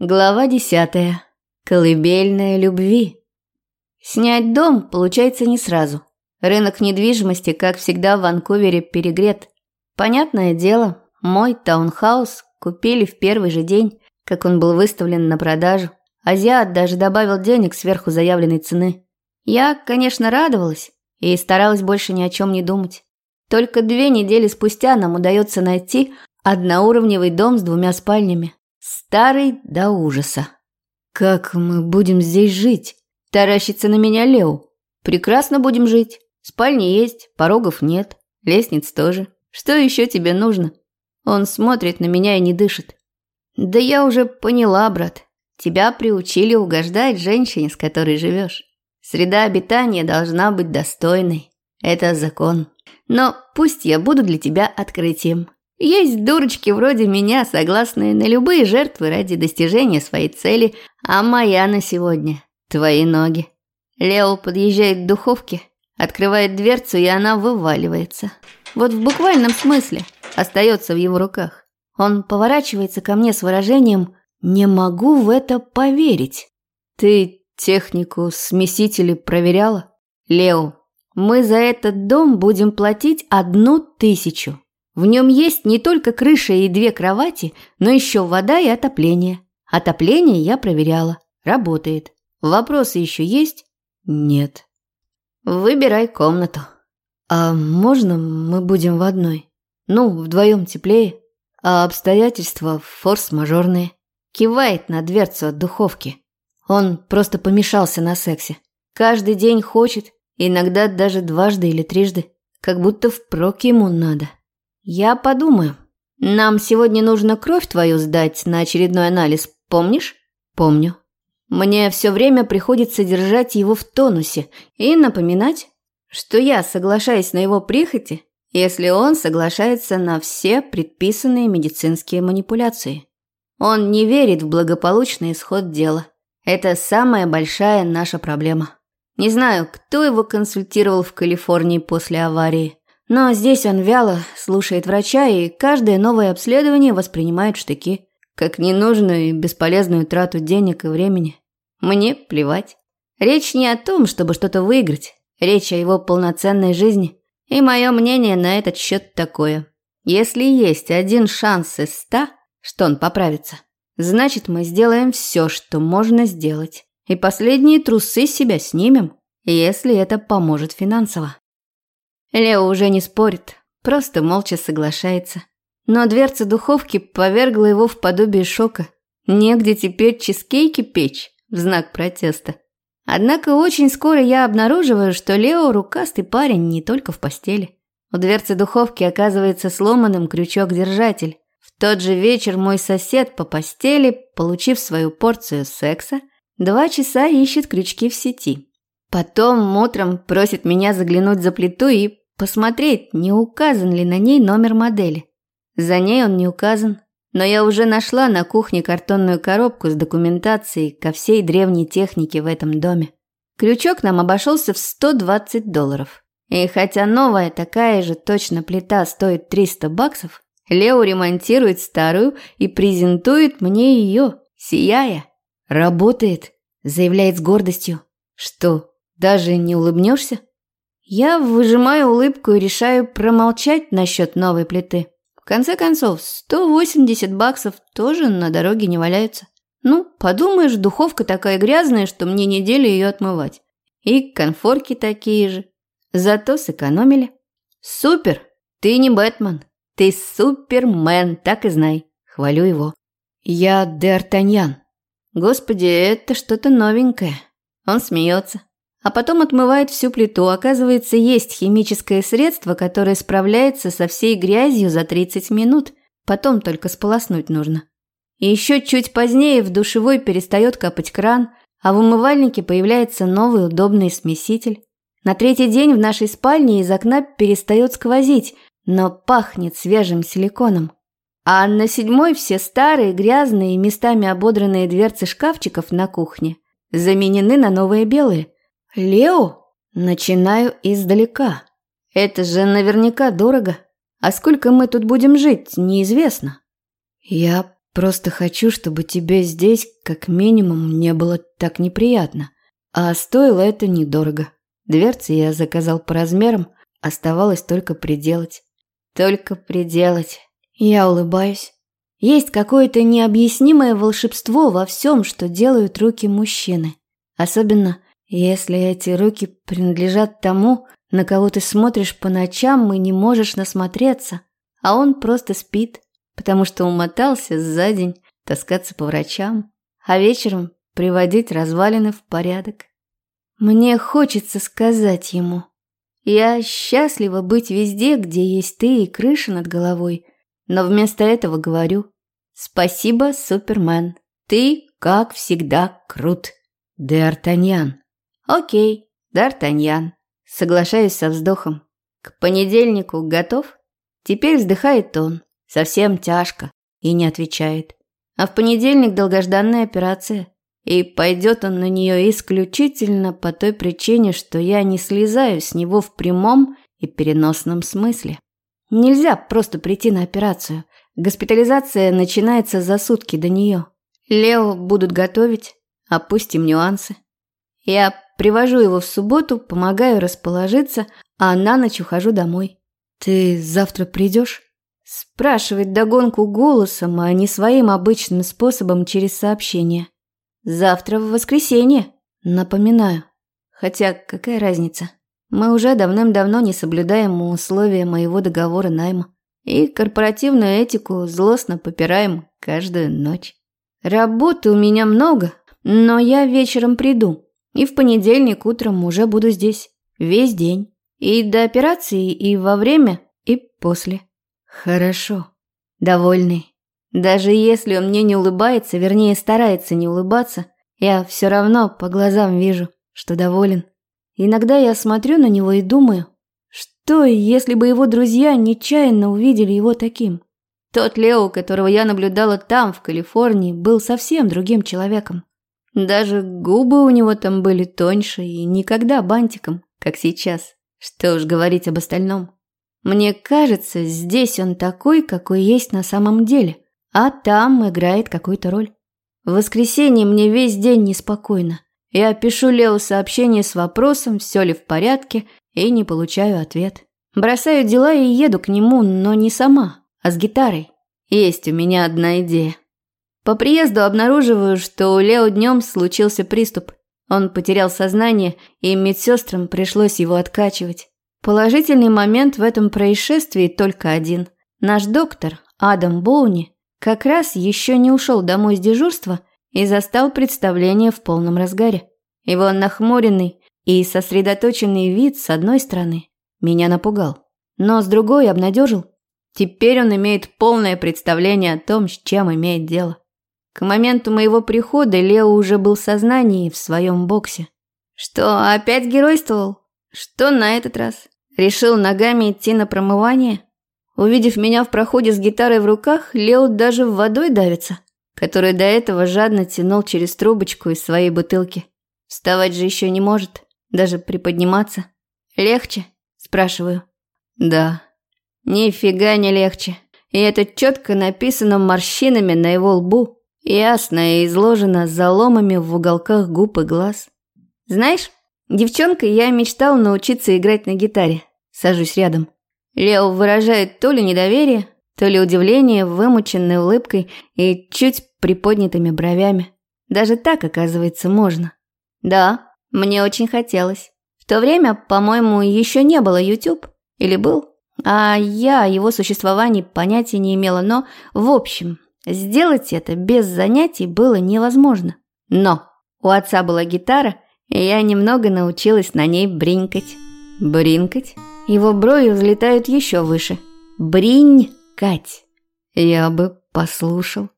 Глава десятая. Колыбельная любви. Снять дом получается не сразу. Рынок недвижимости, как всегда, в Ванкувере перегрет. Понятное дело, мой таунхаус купили в первый же день, как он был выставлен на продажу. Азиат даже добавил денег сверху заявленной цены. Я, конечно, радовалась и старалась больше ни о чем не думать. Только две недели спустя нам удается найти одноуровневый дом с двумя спальнями. Старый до ужаса. «Как мы будем здесь жить?» Таращится на меня Лео. «Прекрасно будем жить. Спальни есть, порогов нет, лестниц тоже. Что еще тебе нужно?» Он смотрит на меня и не дышит. «Да я уже поняла, брат. Тебя приучили угождать женщине, с которой живешь. Среда обитания должна быть достойной. Это закон. Но пусть я буду для тебя открытием. Есть дурочки вроде меня, согласные на любые жертвы ради достижения своей цели, а моя на сегодня – твои ноги. Лео подъезжает к духовке, открывает дверцу, и она вываливается. Вот в буквальном смысле остается в его руках. Он поворачивается ко мне с выражением «Не могу в это поверить». «Ты технику смесителей проверяла?» «Лео, мы за этот дом будем платить одну тысячу». В нем есть не только крыша и две кровати, но еще вода и отопление. Отопление я проверяла. Работает. Вопросы еще есть? Нет. Выбирай комнату. А можно мы будем в одной? Ну, вдвоем теплее. А обстоятельства форс-мажорные. Кивает на дверцу от духовки. Он просто помешался на сексе. Каждый день хочет, иногда даже дважды или трижды. Как будто впрок ему надо. «Я подумаю. Нам сегодня нужно кровь твою сдать на очередной анализ, помнишь?» «Помню. Мне все время приходится держать его в тонусе и напоминать, что я соглашаюсь на его прихоти, если он соглашается на все предписанные медицинские манипуляции. Он не верит в благополучный исход дела. Это самая большая наша проблема. Не знаю, кто его консультировал в Калифорнии после аварии. Но здесь он вяло слушает врача и каждое новое обследование воспринимает штыки, как ненужную и бесполезную трату денег и времени. Мне плевать. Речь не о том, чтобы что-то выиграть. Речь о его полноценной жизни. И мое мнение на этот счет такое. Если есть один шанс из ста, что он поправится, значит мы сделаем все, что можно сделать. И последние трусы себя снимем, если это поможет финансово. Лео уже не спорит, просто молча соглашается. Но дверца духовки повергла его в подобие шока. Негде теперь чизкейки печь в знак протеста. Однако очень скоро я обнаруживаю, что Лео рукастый парень не только в постели. У дверцы духовки оказывается сломанным крючок-держатель. В тот же вечер мой сосед по постели, получив свою порцию секса, два часа ищет крючки в сети. Потом утром просит меня заглянуть за плиту и посмотреть, не указан ли на ней номер модели. За ней он не указан, но я уже нашла на кухне картонную коробку с документацией ко всей древней технике в этом доме. Крючок нам обошелся в 120 долларов. И хотя новая такая же точно плита стоит 300 баксов, Лео ремонтирует старую и презентует мне ее, сияя. «Работает», – заявляет с гордостью. «Что, даже не улыбнешься?» Я выжимаю улыбку и решаю промолчать насчет новой плиты. В конце концов, 180 баксов тоже на дороге не валяются. Ну, подумаешь, духовка такая грязная, что мне неделю ее отмывать. И конфорки такие же. Зато сэкономили. Супер! Ты не Бэтмен. Ты супермен, так и знай. Хвалю его. Я Д'Артаньян. Господи, это что-то новенькое. Он смеется а потом отмывает всю плиту. Оказывается, есть химическое средство, которое справляется со всей грязью за 30 минут. Потом только сполоснуть нужно. И еще чуть позднее в душевой перестает капать кран, а в умывальнике появляется новый удобный смеситель. На третий день в нашей спальне из окна перестает сквозить, но пахнет свежим силиконом. А на седьмой все старые, грязные и местами ободранные дверцы шкафчиков на кухне заменены на новые белые – Лео? Начинаю издалека. Это же наверняка дорого. А сколько мы тут будем жить, неизвестно. Я Просто хочу, чтобы тебе здесь, как минимум, не было так неприятно. А стоило это недорого. Дверцы я заказал по размерам, оставалось только приделать. Только приделать. Я улыбаюсь. Есть какое-то необъяснимое волшебство во всем, что делают руки мужчины. Особенно, если эти руки принадлежат тому, на кого ты смотришь по ночам и не можешь насмотреться, а он просто спит, потому что умотался за день таскаться по врачам, а вечером приводить развалины в порядок. Мне хочется сказать ему. Я счастлива быть везде, где есть ты и крыша над головой, но вместо этого говорю «Спасибо, Супермен, ты, как всегда, крут». Д'Артаньян. Окей, Д'Артаньян. Соглашаюсь со вздохом. К понедельнику готов? Теперь вздыхает он. Совсем тяжко. И не отвечает. А в понедельник долгожданная операция. И пойдет он на нее исключительно по той причине, что я не слезаю с него в прямом и переносном смысле. Нельзя просто прийти на операцию. Госпитализация начинается за сутки до нее. Лео будут готовить, опустим нюансы. Я привожу его в субботу, помогаю расположиться, а на ночь ухожу домой. «Ты завтра придешь?» Спрашивает догонку голосом, а не своим обычным способом через сообщение. Завтра в воскресенье, напоминаю. Хотя какая разница? Мы уже давным-давно не соблюдаем условия моего договора найма. И корпоративную этику злостно попираем каждую ночь. Работы у меня много, но я вечером приду. И в понедельник утром уже буду здесь. Весь день. И до операции, и во время, и после. Хорошо. Довольный. Даже если он мне не улыбается, вернее, старается не улыбаться, я все равно по глазам вижу, что доволен. Иногда я смотрю на него и думаю, что если бы его друзья нечаянно увидели его таким? Тот Лео, которого я наблюдала там, в Калифорнии, был совсем другим человеком. Даже губы у него там были тоньше и никогда бантиком, как сейчас. Что уж говорить об остальном. Мне кажется, здесь он такой, какой есть на самом деле, а там играет какую-то роль. В воскресенье мне весь день неспокойно. Я пишу Лео сообщение с вопросом, все ли в порядке, и не получаю ответ. Бросаю дела и еду к нему, но не сама, а с гитарой. Есть у меня одна идея. По приезду обнаруживаю, что у Лео днем случился приступ. Он потерял сознание, и медсестрам пришлось его откачивать. Положительный момент в этом происшествии только один. Наш доктор, Адам Боуни, как раз еще не ушел домой с дежурства и застал представление в полном разгаре. Его нахмуренный и сосредоточенный вид с одной стороны меня напугал, но с другой обнадежил. Теперь он имеет полное представление о том, с чем имеет дело. К моменту моего прихода Лео уже был в сознании в своем боксе. Что, опять геройствовал? Что на этот раз? Решил ногами идти на промывание? Увидев меня в проходе с гитарой в руках, Лео даже водой давится, которую до этого жадно тянул через трубочку из своей бутылки. Вставать же еще не может, даже приподниматься. «Легче?» – спрашиваю. «Да». «Нифига не легче. И это четко написано морщинами на его лбу. Ясно и изложено заломами в уголках губ и глаз. Знаешь, девчонкой я мечтал научиться играть на гитаре. Сажусь рядом. Лео выражает то ли недоверие, то ли удивление вымученной улыбкой и чуть приподнятыми бровями. Даже так, оказывается, можно. Да, мне очень хотелось. В то время, по-моему, еще не было YouTube. Или был? А я о его существовании понятия не имела, но, в общем, Сделать это без занятий было невозможно. Но у отца была гитара, и я немного научилась на ней бринкать. Бринкать? Его брови взлетают еще выше. Бринкать. Я бы послушал.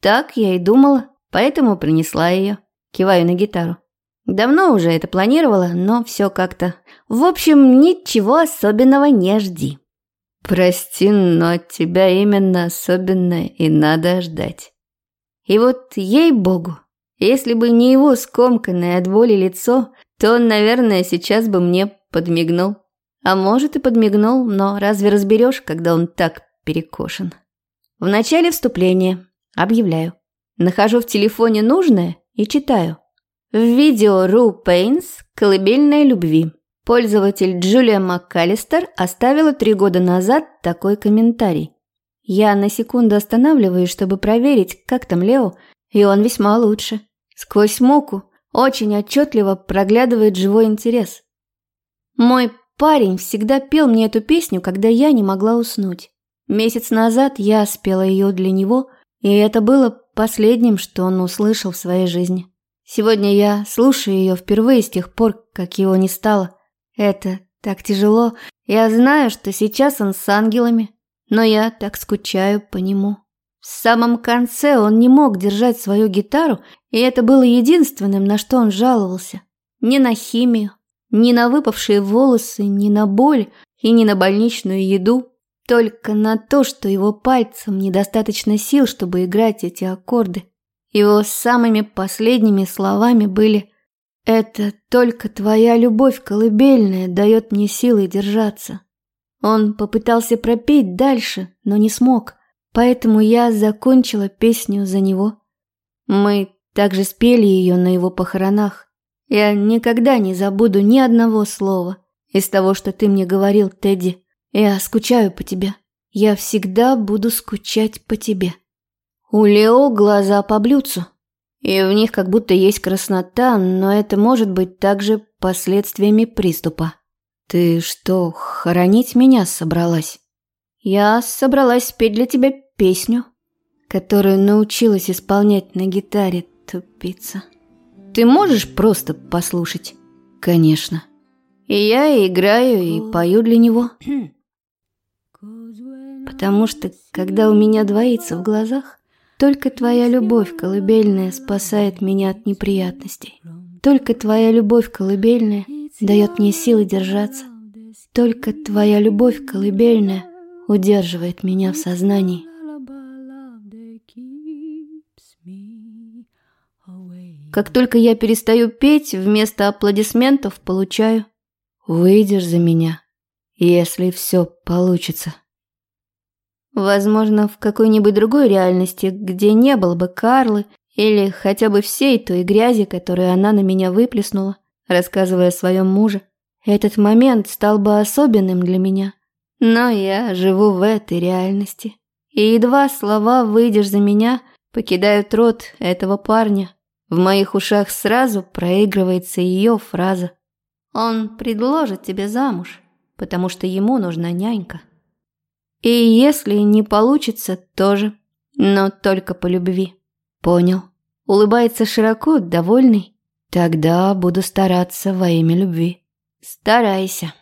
Так я и думала, поэтому принесла ее. Киваю на гитару. Давно уже это планировала, но все как-то... В общем, ничего особенного не жди. Прости, но от тебя именно особенное и надо ждать. И вот, ей-богу, если бы не его скомканное от боли лицо, то он, наверное, сейчас бы мне подмигнул. А может и подмигнул, но разве разберешь, когда он так перекошен? В начале вступления. Объявляю. Нахожу в телефоне нужное и читаю. В видео Ру Пейнс «Колыбельная любви». Пользователь Джулия МакКаллистер оставила три года назад такой комментарий. Я на секунду останавливаюсь, чтобы проверить, как там Лео, и он весьма лучше. Сквозь муку очень отчетливо проглядывает живой интерес. Мой парень всегда пел мне эту песню, когда я не могла уснуть. Месяц назад я спела ее для него, и это было последним, что он услышал в своей жизни. Сегодня я слушаю ее впервые с тех пор, как его не стало. Это так тяжело. Я знаю, что сейчас он с ангелами, но я так скучаю по нему. В самом конце он не мог держать свою гитару, и это было единственным, на что он жаловался. Ни на химию, ни на выпавшие волосы, ни на боль и ни на больничную еду. Только на то, что его пальцам недостаточно сил, чтобы играть эти аккорды. Его самыми последними словами были «Это только твоя любовь колыбельная дает мне силы держаться». Он попытался пропеть дальше, но не смог, поэтому я закончила песню за него. Мы также спели ее на его похоронах. Я никогда не забуду ни одного слова из того, что ты мне говорил, Тедди. Я скучаю по тебе. Я всегда буду скучать по тебе. У Лео глаза по блюдцу, и в них как будто есть краснота, но это может быть также последствиями приступа. Ты что, хоронить меня собралась? Я собралась спеть для тебя песню, которую научилась исполнять на гитаре, тупица. Ты можешь просто послушать? Конечно. И я играю и пою для него. Потому что, когда у меня двоится в глазах, только твоя любовь колыбельная спасает меня от неприятностей. Только твоя любовь колыбельная дает мне силы держаться. Только твоя любовь колыбельная удерживает меня в сознании. Как только я перестаю петь, вместо аплодисментов получаю «Выйдешь за меня, если все получится». Возможно, в какой-нибудь другой реальности, где не было бы Карлы или хотя бы всей той грязи, которую она на меня выплеснула, рассказывая о своем муже, этот момент стал бы особенным для меня. Но я живу в этой реальности. И едва слова «выйдешь за меня» покидают рот этого парня. В моих ушах сразу проигрывается ее фраза. «Он предложит тебе замуж, потому что ему нужна нянька». И если не получится, тоже, но только по любви. Понял. Улыбается широко, довольный. Тогда буду стараться во имя любви. Старайся.